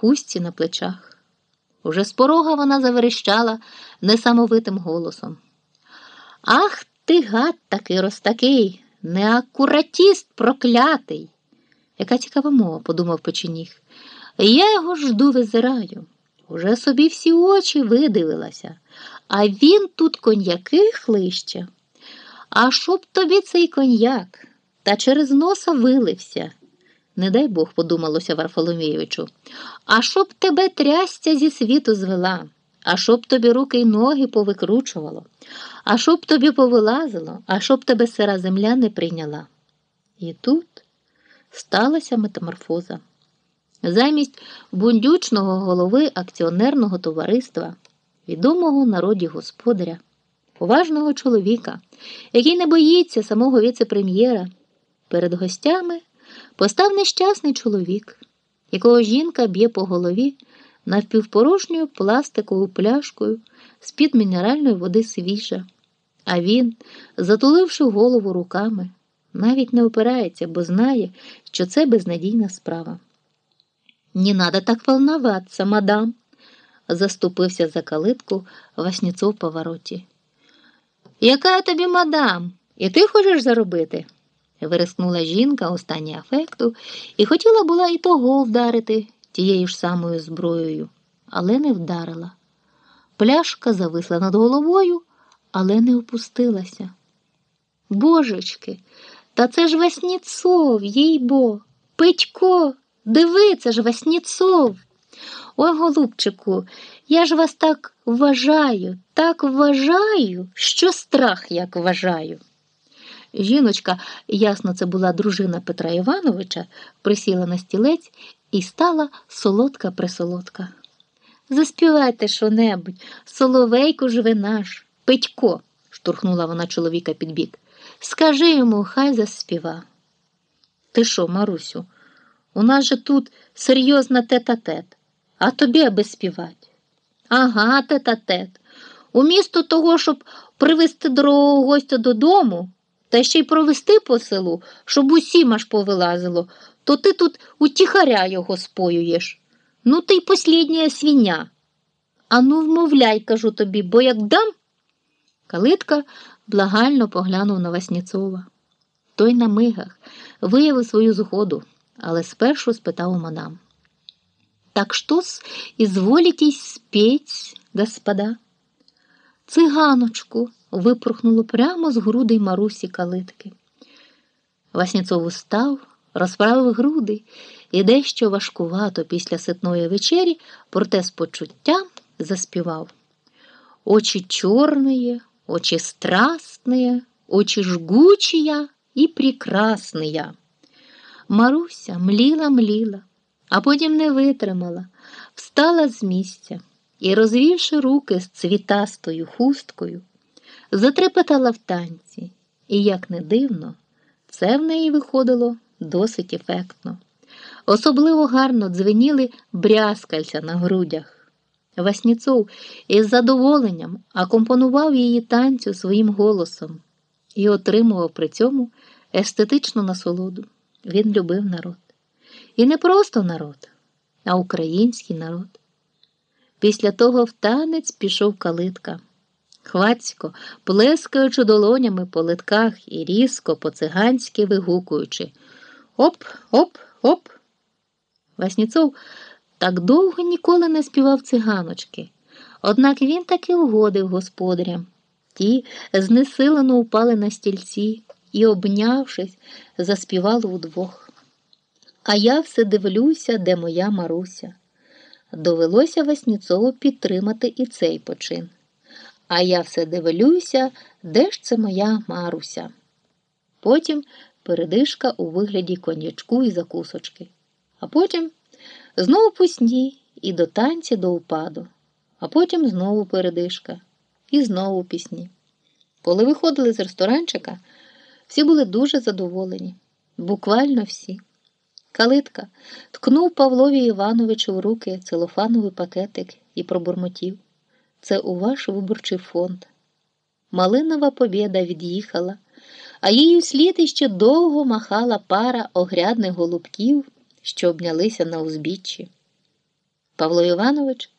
хустці на плечах. Уже з порога вона заверещала несамовитим голосом. Ах ти, гад такий розтакий, неакуратіст проклятий. Яка цікава мова, подумав печеніг. Я його жду-визираю. Уже собі всі очі видивилася, а він тут коньяки хлище. А щоб тобі цей коньяк та через носа вилився. Не дай Бог, подумалося Варфоломійовичу, а щоб тебе трястя зі світу звела, а щоб тобі руки й ноги повикручувало, а щоб тобі повилазило, а щоб тебе сира земля не прийняла. І тут сталася метаморфоза. Замість бундючного голови акціонерного товариства, відомого народі господаря, поважного чоловіка, який не боїться самого віце-прем'єра, перед гостями постав нещасний чоловік, якого жінка б'є по голові навпівпорожньою пластиковою пляшкою з-під мінеральної води свіжа. А він, затуливши голову руками, навіть не опирається, бо знає, що це безнадійна справа. Не надо так волноваться, мадам, заступився за калитку Васніцов в повороті. Яка тобі мадам? І ти хочеш заробити? Вирискнула жінка у стані афекту і хотіла була і того вдарити тією ж самою зброєю, але не вдарила. Пляшка зависла над головою, але не опустилася. Божечки, та це ж Васніцов, їй бо, Петько, диви, це ж Васніцов. Ой, голубчику, я ж вас так вважаю, так вважаю, що страх як вважаю. Жіночка, ясно, це була дружина Петра Івановича, присіла на стілець і стала солодка присолодка. Заспівайте що-небудь, соловейку ж ви наш, Петько, штурхнула вона чоловіка під бік. Скажи йому, хай заспіва. Ти що, Марусю, у нас же тут серйозна тет-а-тет, а тобі аби співати. Ага, тет-а-тет. У місто того, щоб привезти дорогого гостя додому та ще й провести по селу, щоб усім аж повилазило, то ти тут утіхаря його споюєш. Ну, ти й послідня свиня. Ану, вмовляй, кажу тобі, бо як дам. Калитка благально поглянув на Васніцова. Той на мигах виявив свою згоду, але спершу спитав у мадам. Так що с изволитесь спеть, господа? Циганочку випорхнуло прямо з грудей Марусі калитки. Васніцов устав, розправив груди і дещо важкувато після ситної вечері, проте з почуттям заспівав. Очі чорные, очі страстные, очі жгучія і прекрасные. Маруся мліла, мліла, а потім не витримала, встала з місця і, розвівши руки з цвітастою хусткою, затрепетала в танці, і, як не дивно, це в неї виходило досить ефектно. Особливо гарно дзвеніли брязкальця на грудях. Васніцов із задоволенням акомпонував її танцю своїм голосом і отримував при цьому естетичну насолоду. Він любив народ. І не просто народ, а український народ. Після того в танець пішов калитка. Хвацько, плескаючи долонями по литках і різко, по циганськи вигукуючи Оп, оп, оп. Васніцов так довго ніколи не співав циганочки, однак він таки угодив господарям. Ті знесилено упали на стільці і, обнявшись, заспівали удвох. А я все дивлюся, де моя Маруся. Довелося Васніцову підтримати і цей почин. А я все дивлюся, де ж це моя Маруся. Потім передишка у вигляді конячку і закусочки, а потім знову пісні і до танці до упаду, а потім знову передишка і знову пісні. Коли виходили з ресторанчика, всі були дуже задоволені, буквально всі. Калитка ткнув Павлові Івановичу в руки целофановий пакетик і пробурмотів. Це у ваш виборчий фонд. Малинова побєда від'їхала, а її вслід іще довго махала пара огрядних голубків, що обнялися на узбіччі. Павло Іванович